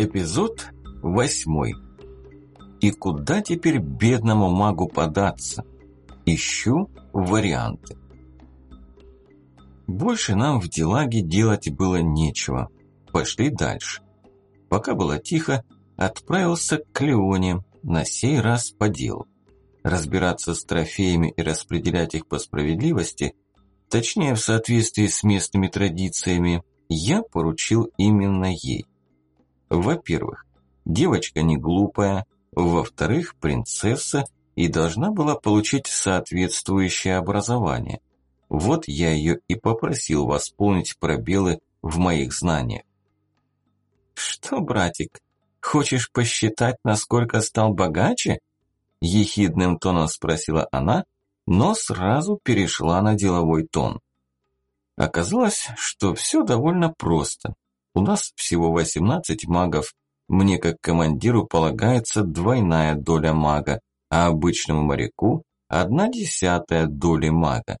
Эпизод восьмой. И куда теперь бедному магу податься? Ищу варианты. Больше нам в Делаге делать было нечего. Пошли дальше. Пока было тихо, отправился к Леоне, на сей раз по делу. Разбираться с трофеями и распределять их по справедливости, точнее в соответствии с местными традициями, я поручил именно ей. Во-первых, девочка не глупая, во-вторых, принцесса и должна была получить соответствующее образование. Вот я ее и попросил восполнить пробелы в моих знаниях. «Что, братик, хочешь посчитать, насколько стал богаче?» Ехидным тоном спросила она, но сразу перешла на деловой тон. Оказалось, что все довольно просто. У нас всего 18 магов. Мне как командиру полагается двойная доля мага, а обычному моряку – одна десятая доли мага.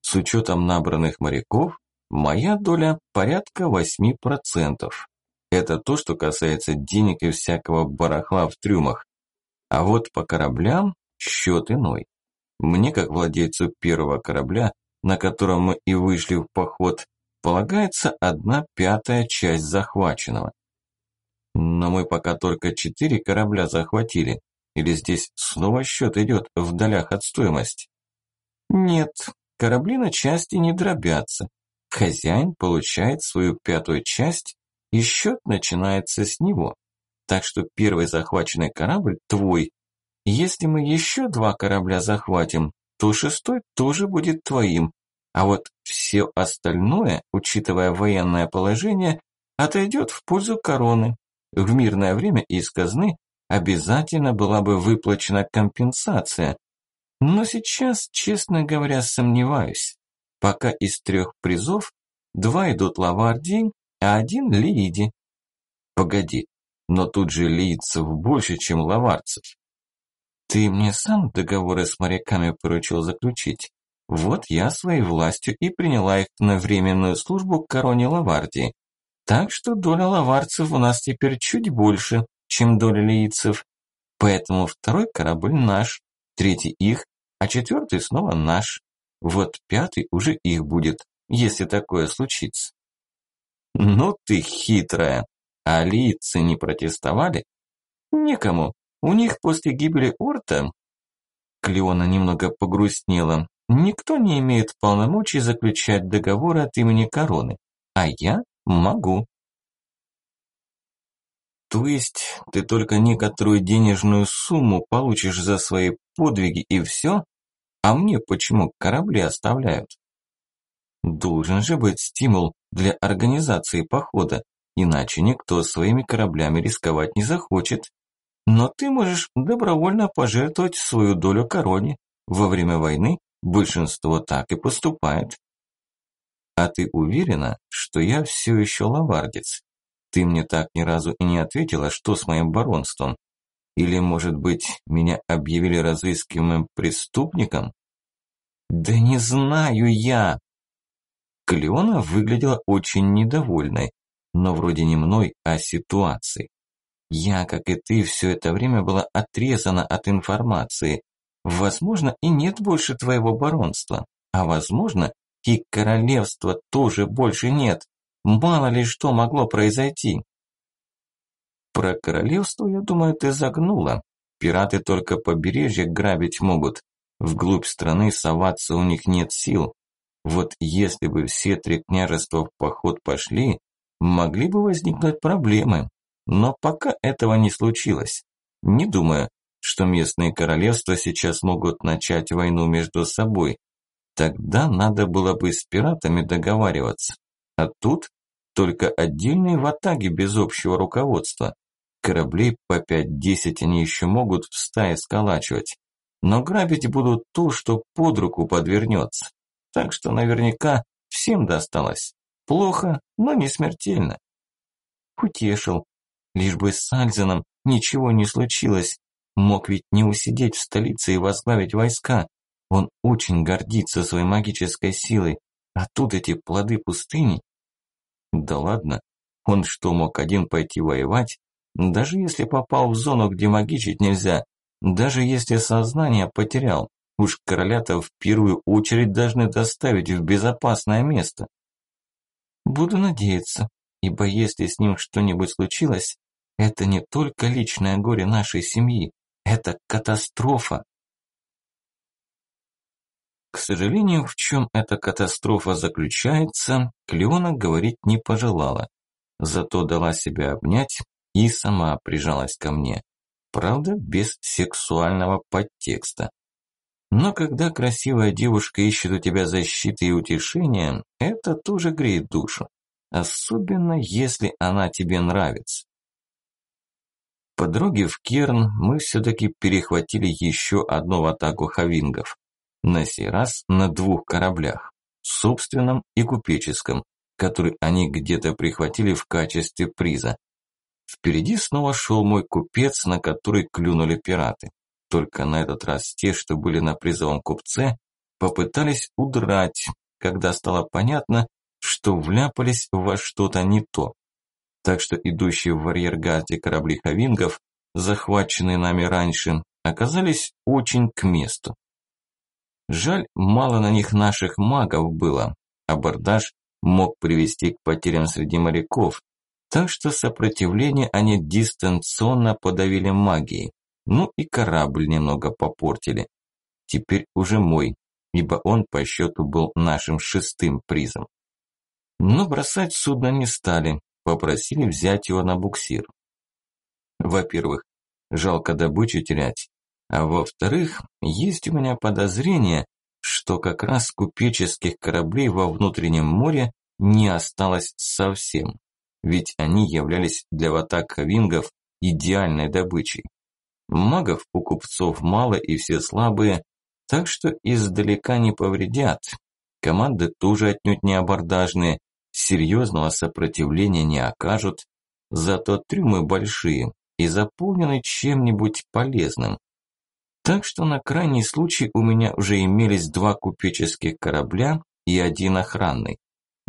С учетом набранных моряков, моя доля порядка 8%. Это то, что касается денег и всякого барахла в трюмах. А вот по кораблям счет иной. Мне, как владельцу первого корабля, на котором мы и вышли в поход, полагается одна пятая часть захваченного. Но мы пока только четыре корабля захватили. Или здесь снова счет идет в долях от стоимости? Нет, корабли на части не дробятся. Хозяин получает свою пятую часть, и счет начинается с него. Так что первый захваченный корабль твой. Если мы еще два корабля захватим, то шестой тоже будет твоим, а вот все остальное, учитывая военное положение, отойдет в пользу короны. В мирное время из казны обязательно была бы выплачена компенсация. Но сейчас, честно говоря, сомневаюсь. Пока из трех призов два идут Лавардии, а один Лииди. Погоди, но тут же лийцев больше, чем лаварцев. Ты мне сам договоры с моряками поручил заключить. Вот я своей властью и приняла их на временную службу к короне Лавардии. Так что доля лаварцев у нас теперь чуть больше, чем доля лийцев. Поэтому второй корабль наш, третий их, а четвертый снова наш. Вот пятый уже их будет, если такое случится. Ну ты хитрая. А лийцы не протестовали? Никому. У них после гибели Орта... Клеона немного погрустнела. Никто не имеет полномочий заключать договоры от имени короны, а я могу. То есть ты только некоторую денежную сумму получишь за свои подвиги и все? А мне почему корабли оставляют? Должен же быть стимул для организации похода, иначе никто своими кораблями рисковать не захочет. Но ты можешь добровольно пожертвовать свою долю короне. Во время войны Большинство так и поступает. А ты уверена, что я все еще лавардец? Ты мне так ни разу и не ответила, что с моим баронством. Или, может быть, меня объявили разыскиваемым преступником? Да не знаю я. Клеона выглядела очень недовольной, но вроде не мной, а ситуацией. Я, как и ты, все это время была отрезана от информации, Возможно, и нет больше твоего баронства, а возможно, и королевства тоже больше нет. Мало ли что могло произойти. Про королевство, я думаю, ты загнула. Пираты только побережье грабить могут. Вглубь страны соваться у них нет сил. Вот если бы все три княжества в поход пошли, могли бы возникнуть проблемы. Но пока этого не случилось. Не думаю, что местные королевства сейчас могут начать войну между собой. Тогда надо было бы с пиратами договариваться. А тут только отдельные ватаги без общего руководства. Кораблей по 5-10 они еще могут в стае сколачивать. Но грабить будут то, что под руку подвернется. Так что наверняка всем досталось. Плохо, но не смертельно. Утешил. Лишь бы с Альзеном ничего не случилось, Мог ведь не усидеть в столице и возглавить войска. Он очень гордится своей магической силой. А тут эти плоды пустыни. Да ладно, он что, мог один пойти воевать? Даже если попал в зону, где магичить нельзя, даже если сознание потерял, уж короля-то в первую очередь должны доставить в безопасное место. Буду надеяться, ибо если с ним что-нибудь случилось, это не только личное горе нашей семьи, это катастрофа. К сожалению, в чем эта катастрофа заключается, Клеона говорить не пожелала. Зато дала себя обнять и сама прижалась ко мне. Правда, без сексуального подтекста. Но когда красивая девушка ищет у тебя защиты и утешения, это тоже греет душу. Особенно, если она тебе нравится. По дороге в Керн мы все-таки перехватили еще одну атаку хавингов. На сей раз на двух кораблях, собственном и купеческом, который они где-то прихватили в качестве приза. Впереди снова шел мой купец, на который клюнули пираты. Только на этот раз те, что были на призовом купце, попытались удрать, когда стало понятно, что вляпались во что-то не то. Так что идущие в арьергарде корабли хавингов, захваченные нами раньше, оказались очень к месту. Жаль, мало на них наших магов было. Абордаж мог привести к потерям среди моряков, так что сопротивление они дистанционно подавили магией. Ну и корабль немного попортили. Теперь уже мой, ибо он по счету был нашим шестым призом. Но бросать судно не стали, попросили взять его на буксир. Во-первых, жалко добычу терять, а во-вторых, есть у меня подозрение, что как раз купеческих кораблей во внутреннем море не осталось совсем ведь они являлись для ватака вингов идеальной добычей. Магов у купцов мало и все слабые, так что издалека не повредят. Команды тоже отнюдь не абордажные, серьезного сопротивления не окажут, зато трюмы большие и заполнены чем-нибудь полезным. Так что на крайний случай у меня уже имелись два купеческих корабля и один охранный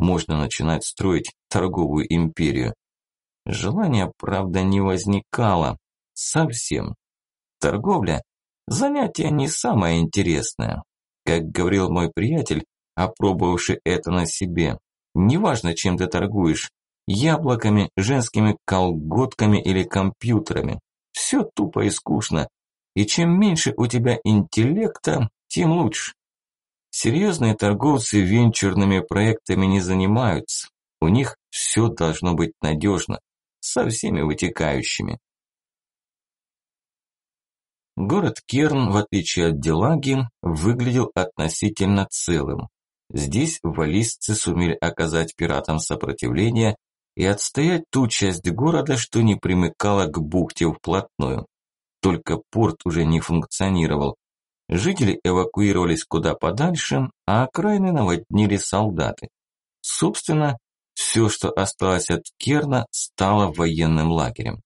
можно начинать строить торговую империю. Желания, правда, не возникало. Совсем. Торговля – занятие не самое интересное. Как говорил мой приятель, опробовавший это на себе, неважно, чем ты торгуешь – яблоками, женскими колготками или компьютерами. Все тупо и скучно. И чем меньше у тебя интеллекта, тем лучше. Серьезные торговцы венчурными проектами не занимаются. У них все должно быть надежно, со всеми вытекающими. Город Керн, в отличие от Делаги, выглядел относительно целым. Здесь валисцы сумели оказать пиратам сопротивление и отстоять ту часть города, что не примыкала к бухте вплотную. Только порт уже не функционировал, Жители эвакуировались куда подальше, а окраины наводнили солдаты. Собственно, все, что осталось от Керна, стало военным лагерем.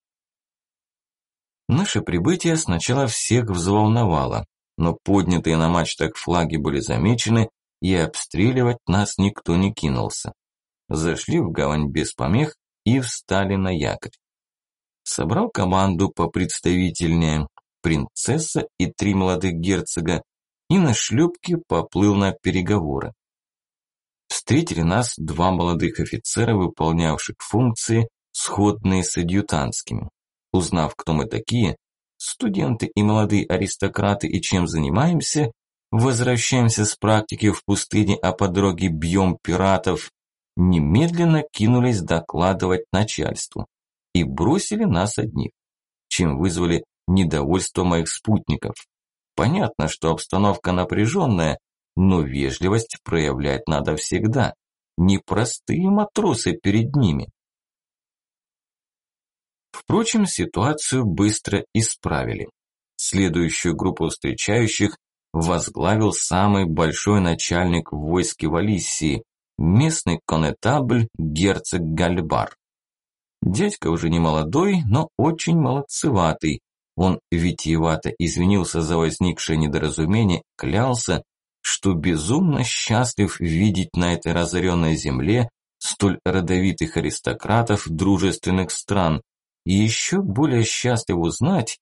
Наше прибытие сначала всех взволновало, но поднятые на мачтах флаги были замечены, и обстреливать нас никто не кинулся. Зашли в гавань без помех и встали на якорь. Собрал команду попредставительнее, принцесса и три молодых герцога, и на шлюпке поплыл на переговоры. Встретили нас два молодых офицера, выполнявших функции, сходные с адъютантскими. Узнав, кто мы такие, студенты и молодые аристократы и чем занимаемся, возвращаемся с практики в пустыне, а по дороге бьем пиратов, немедленно кинулись докладывать начальству и бросили нас одних, чем вызвали недовольство моих спутников. Понятно, что обстановка напряженная, но вежливость проявлять надо всегда. Непростые матросы перед ними. Впрочем, ситуацию быстро исправили. Следующую группу встречающих возглавил самый большой начальник войск Валиссии, местный конетабль герцог Гальбар. Дядька уже не молодой, но очень молодцеватый, он витиевато извинился за возникшее недоразумение, клялся, что безумно счастлив видеть на этой разоренной земле столь родовитых аристократов дружественных стран, и еще более счастлив узнать,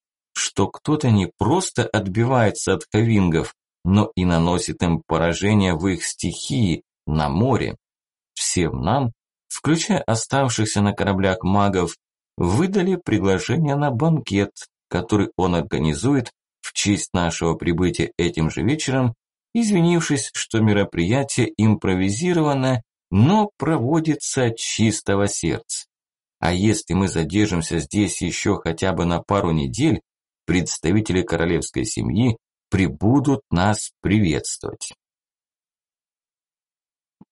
что кто-то не просто отбивается от хавингов, но и наносит им поражение в их стихии, на море. Всем нам, включая оставшихся на кораблях магов, выдали приглашение на банкет, который он организует в честь нашего прибытия этим же вечером, извинившись, что мероприятие импровизировано, но проводится от чистого сердца. А если мы задержимся здесь еще хотя бы на пару недель, представители королевской семьи прибудут нас приветствовать.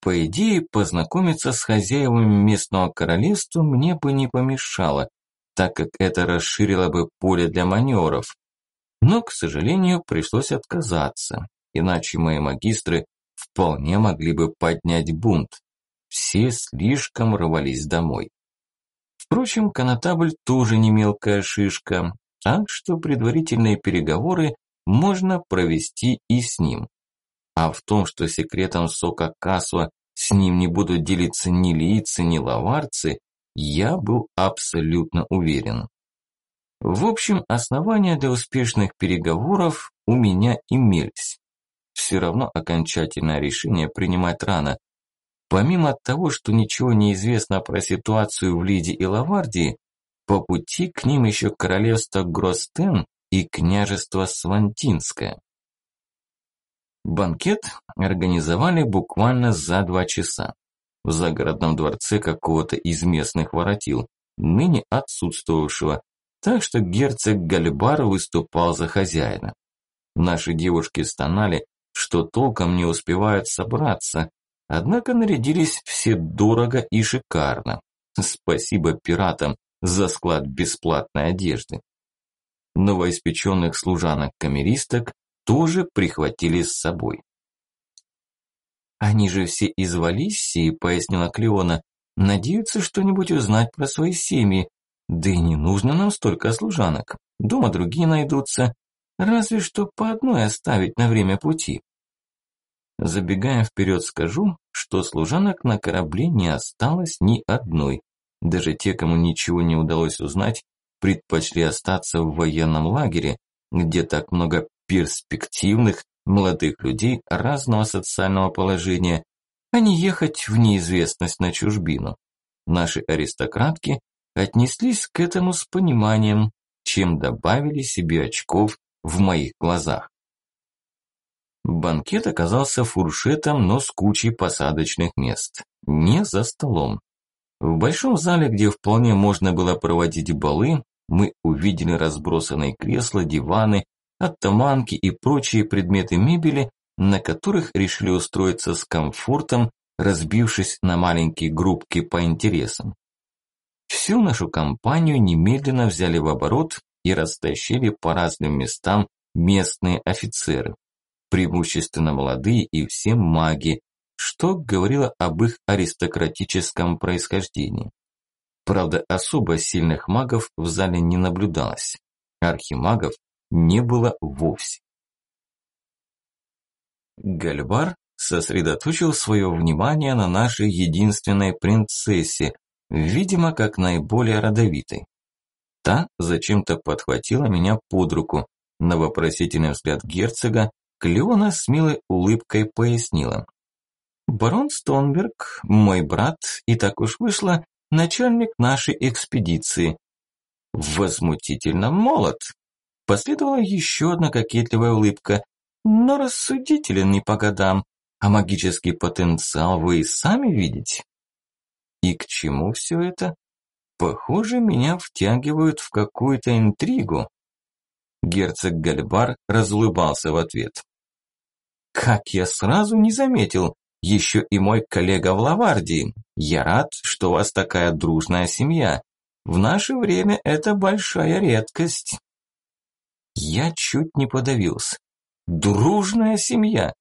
По идее, познакомиться с хозяевами местного королевства мне бы не помешало, так как это расширило бы поле для маневров. Но, к сожалению, пришлось отказаться, иначе мои магистры вполне могли бы поднять бунт. Все слишком рвались домой. Впрочем, конотабль тоже не мелкая шишка, так что предварительные переговоры можно провести и с ним. А в том, что секретом сока Касва с ним не будут делиться ни лица, ни лаварцы, я был абсолютно уверен. В общем, основания для успешных переговоров у меня имелись. Все равно окончательное решение принимать рано. Помимо того, что ничего не известно про ситуацию в Лиде и Лавардии, по пути к ним еще королевство Гростен и княжество Свантинское. Банкет организовали буквально за два часа в загородном дворце какого-то из местных воротил, ныне отсутствовавшего, так что герцог Гальбар выступал за хозяина. Наши девушки стонали, что толком не успевают собраться, однако нарядились все дорого и шикарно. Спасибо пиратам за склад бесплатной одежды. Новоиспеченных служанок-камеристок тоже прихватили с собой. «Они же все из Валиссии», – пояснила Клеона, – «надеются что-нибудь узнать про свои семьи. Да и не нужно нам столько служанок. Дома другие найдутся. Разве что по одной оставить на время пути». Забегая вперед, скажу, что служанок на корабле не осталось ни одной. Даже те, кому ничего не удалось узнать, предпочли остаться в военном лагере, где так много перспективных молодых людей разного социального положения, а не ехать в неизвестность на чужбину. Наши аристократки отнеслись к этому с пониманием, чем добавили себе очков в моих глазах. Банкет оказался фуршетом, но с кучей посадочных мест. Не за столом. В большом зале, где вполне можно было проводить балы, мы увидели разбросанные кресла, диваны, оттаманки и прочие предметы мебели, на которых решили устроиться с комфортом, разбившись на маленькие группки по интересам. Всю нашу компанию немедленно взяли в оборот и растащили по разным местам местные офицеры, преимущественно молодые и все маги, что говорило об их аристократическом происхождении. Правда, особо сильных магов в зале не наблюдалось. Архимагов не было вовсе. Гальбар сосредоточил свое внимание на нашей единственной принцессе, видимо, как наиболее родовитой. Та зачем-то подхватила меня под руку. На вопросительный взгляд герцога Клеона с милой улыбкой пояснила. «Барон Стонберг, мой брат, и так уж вышло, начальник нашей экспедиции. Возмутительно молод, Последовала еще одна кокетливая улыбка. Но рассудителен не по годам, а магический потенциал вы и сами видите. И к чему все это? Похоже, меня втягивают в какую-то интригу. Герцог Гальбар разулыбался в ответ. Как я сразу не заметил, еще и мой коллега в Лавардии. Я рад, что у вас такая дружная семья. В наше время это большая редкость. Я чуть не подавился. Дружная семья.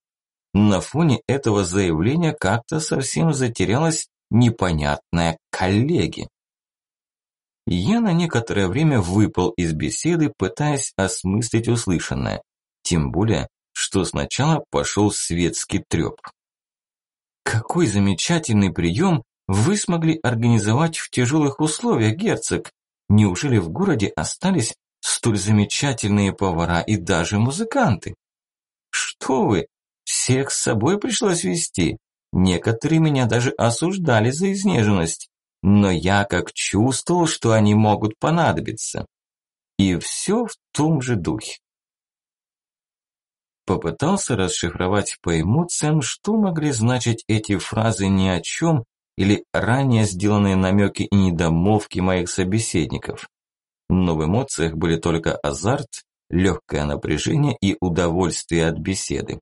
На фоне этого заявления как-то совсем затерялась непонятная коллеги. Я на некоторое время выпал из беседы, пытаясь осмыслить услышанное. Тем более, что сначала пошел светский треп. Какой замечательный прием вы смогли организовать в тяжелых условиях, герцог. Неужели в городе остались столь замечательные повара и даже музыканты? Что вы, всех с собой пришлось вести. Некоторые меня даже осуждали за изнеженность. Но я как чувствовал, что они могут понадобиться. И все в том же духе. Попытался расшифровать по эмоциям, что могли значить эти фразы ни о чем или ранее сделанные намеки и недомовки моих собеседников. Но в эмоциях были только азарт, легкое напряжение и удовольствие от беседы.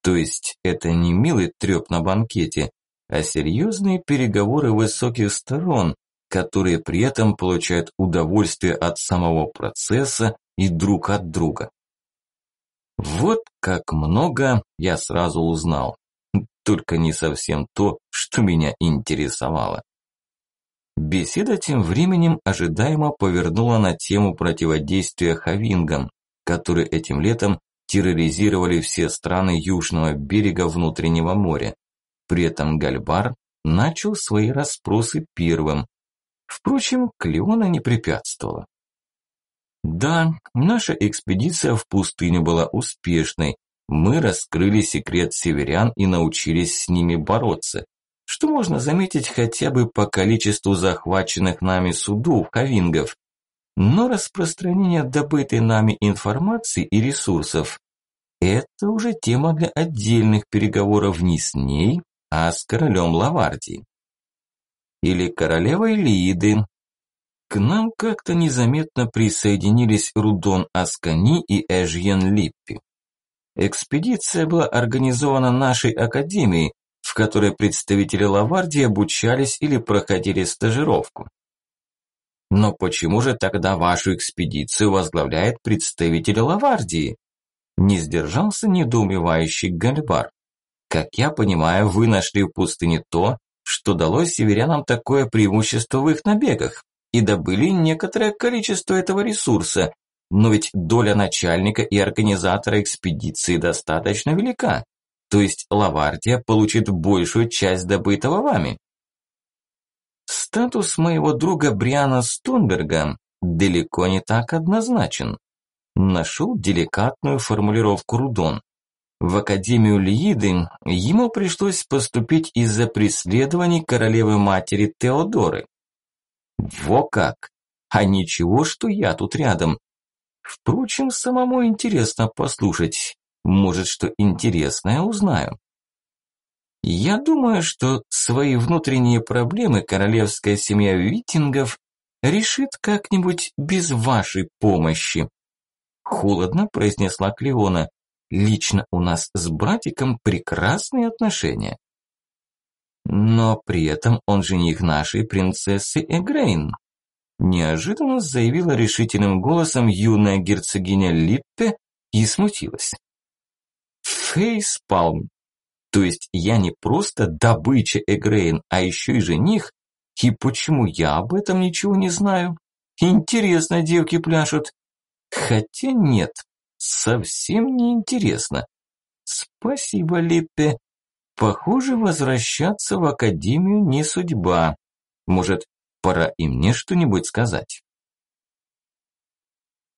То есть это не милый треп на банкете, а серьезные переговоры высоких сторон, которые при этом получают удовольствие от самого процесса и друг от друга. Вот как много я сразу узнал, только не совсем то, что меня интересовало. Беседа тем временем ожидаемо повернула на тему противодействия хавингам, которые этим летом терроризировали все страны южного берега внутреннего моря. При этом Гальбар начал свои расспросы первым. Впрочем, Клеона не препятствовала. Да, наша экспедиция в пустыню была успешной. Мы раскрыли секрет северян и научились с ними бороться. Что можно заметить хотя бы по количеству захваченных нами судов, хавингов. Но распространение добытой нами информации и ресурсов – это уже тема для отдельных переговоров не с ней, а с королем Лавардии. Или королевой Лииды. К нам как-то незаметно присоединились Рудон Аскани и Эжьен Липпи. Экспедиция была организована нашей академией, в которой представители Лавардии обучались или проходили стажировку. Но почему же тогда вашу экспедицию возглавляет представитель Лавардии? Не сдержался недоумевающий Гальбар. Как я понимаю, вы нашли в пустыне то, что дало северянам такое преимущество в их набегах, и добыли некоторое количество этого ресурса, но ведь доля начальника и организатора экспедиции достаточно велика, то есть Лавардия получит большую часть добытого вами. Статус моего друга Бриана Стонберга далеко не так однозначен. Нашел деликатную формулировку Рудон. В Академию Лииды ему пришлось поступить из-за преследований королевы-матери Теодоры. Во как! А ничего, что я тут рядом. Впрочем, самому интересно послушать. Может, что интересное узнаю. Я думаю, что свои внутренние проблемы королевская семья Витингов решит как-нибудь без вашей помощи. Холодно произнесла Клеона. Лично у нас с братиком прекрасные отношения. Но при этом он жених нашей принцессы Эгрейн. Неожиданно заявила решительным голосом юная герцогиня Липпе и смутилась. Фейспалм. То есть я не просто добыча Эгрейн, а еще и жених? И почему я об этом ничего не знаю? Интересно девки пляшут. Хотя нет, совсем не интересно. Спасибо, Липпе. Похоже, возвращаться в академию не судьба. Может, пора и мне что-нибудь сказать?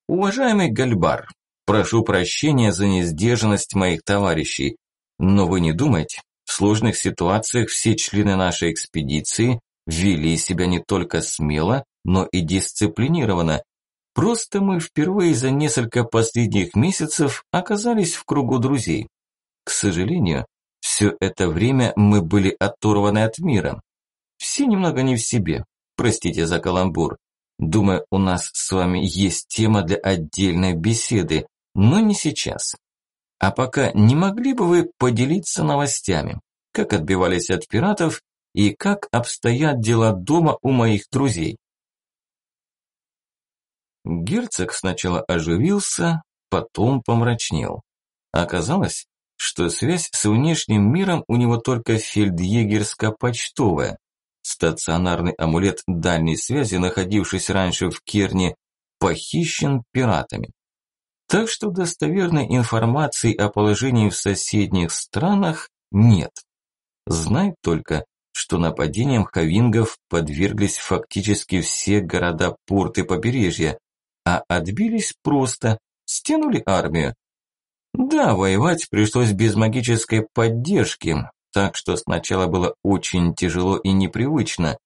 Уважаемый Гальбар, прошу прощения за несдержанность моих товарищей, но вы не думайте, в сложных ситуациях все члены нашей экспедиции вели себя не только смело, но и дисциплинированно, Просто мы впервые за несколько последних месяцев оказались в кругу друзей. К сожалению, все это время мы были оторваны от мира. Все немного не в себе. Простите за каламбур. Думаю, у нас с вами есть тема для отдельной беседы, но не сейчас. А пока не могли бы вы поделиться новостями? Как отбивались от пиратов и как обстоят дела дома у моих друзей? Герцог сначала оживился, потом помрачнел. Оказалось, что связь с внешним миром у него только фельдъегерско-почтовая. Стационарный амулет дальней связи, находившийся раньше в Керне, похищен пиратами. Так что достоверной информации о положении в соседних странах нет. Знает только, что нападением хавингов подверглись фактически все города-порты побережья, а отбились просто, стянули армию. Да, воевать пришлось без магической поддержки, так что сначала было очень тяжело и непривычно.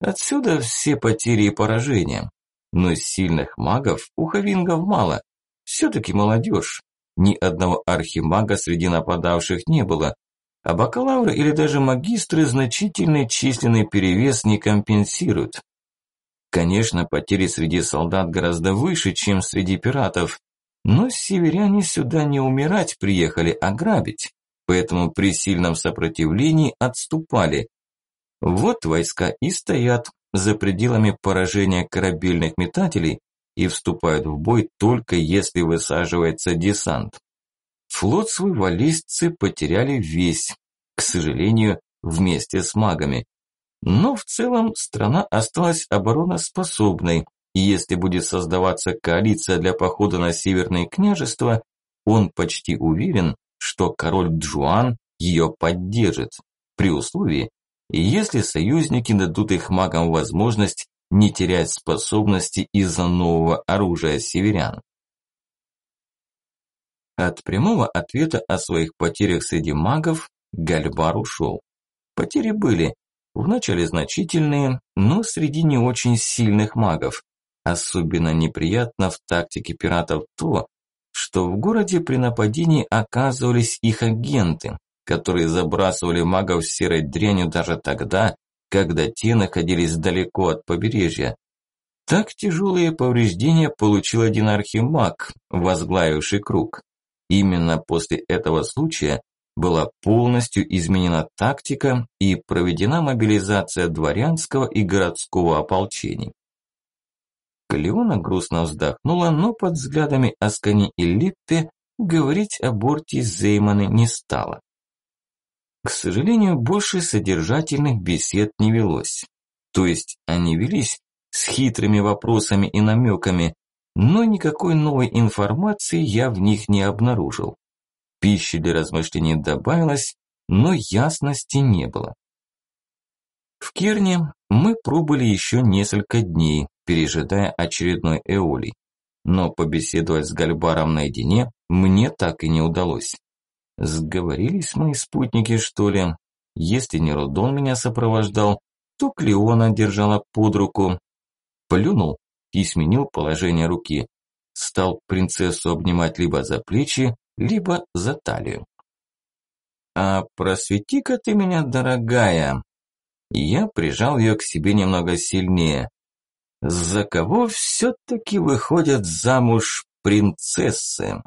Отсюда все потери и поражения. Но сильных магов у хавингов мало. Все-таки молодежь. Ни одного архимага среди нападавших не было. А бакалавры или даже магистры значительный численный перевес не компенсируют. Конечно, потери среди солдат гораздо выше, чем среди пиратов, но северяне сюда не умирать приехали, а грабить, поэтому при сильном сопротивлении отступали. Вот войска и стоят за пределами поражения корабельных метателей и вступают в бой только если высаживается десант. Флот свой валистцы потеряли весь, к сожалению, вместе с магами. Но в целом страна осталась обороноспособной, и если будет создаваться коалиция для похода на северные княжества, он почти уверен, что король Джуан ее поддержит, при условии, если союзники дадут их магам возможность не терять способности из-за нового оружия северян. От прямого ответа о своих потерях среди магов Гальбар ушел. Потери были, вначале значительные, но среди не очень сильных магов. Особенно неприятно в тактике пиратов то, что в городе при нападении оказывались их агенты, которые забрасывали магов серой дрянью даже тогда, когда те находились далеко от побережья. Так тяжелые повреждения получил один архимаг, возглавивший круг. Именно после этого случая была полностью изменена тактика и проведена мобилизация дворянского и городского ополчений. Калеона грустно вздохнула, но под взглядами Аскани и Литте говорить о борте Зейманы не стала. К сожалению, больше содержательных бесед не велось. То есть они велись с хитрыми вопросами и намеками, но никакой новой информации я в них не обнаружил. Пищи для размышлений добавилось, но ясности не было. В Керне мы пробыли еще несколько дней, пережидая очередной эолий. Но побеседовать с Гальбаром наедине мне так и не удалось. Сговорились мои спутники, что ли? Если не Рудон меня сопровождал, то Клеона держала под руку. Плюнул и сменил положение руки. Стал принцессу обнимать либо за плечи, либо за талию. «А просвети-ка ты меня, дорогая!» Я прижал ее к себе немного сильнее. «За кого все-таки выходят замуж принцессы?»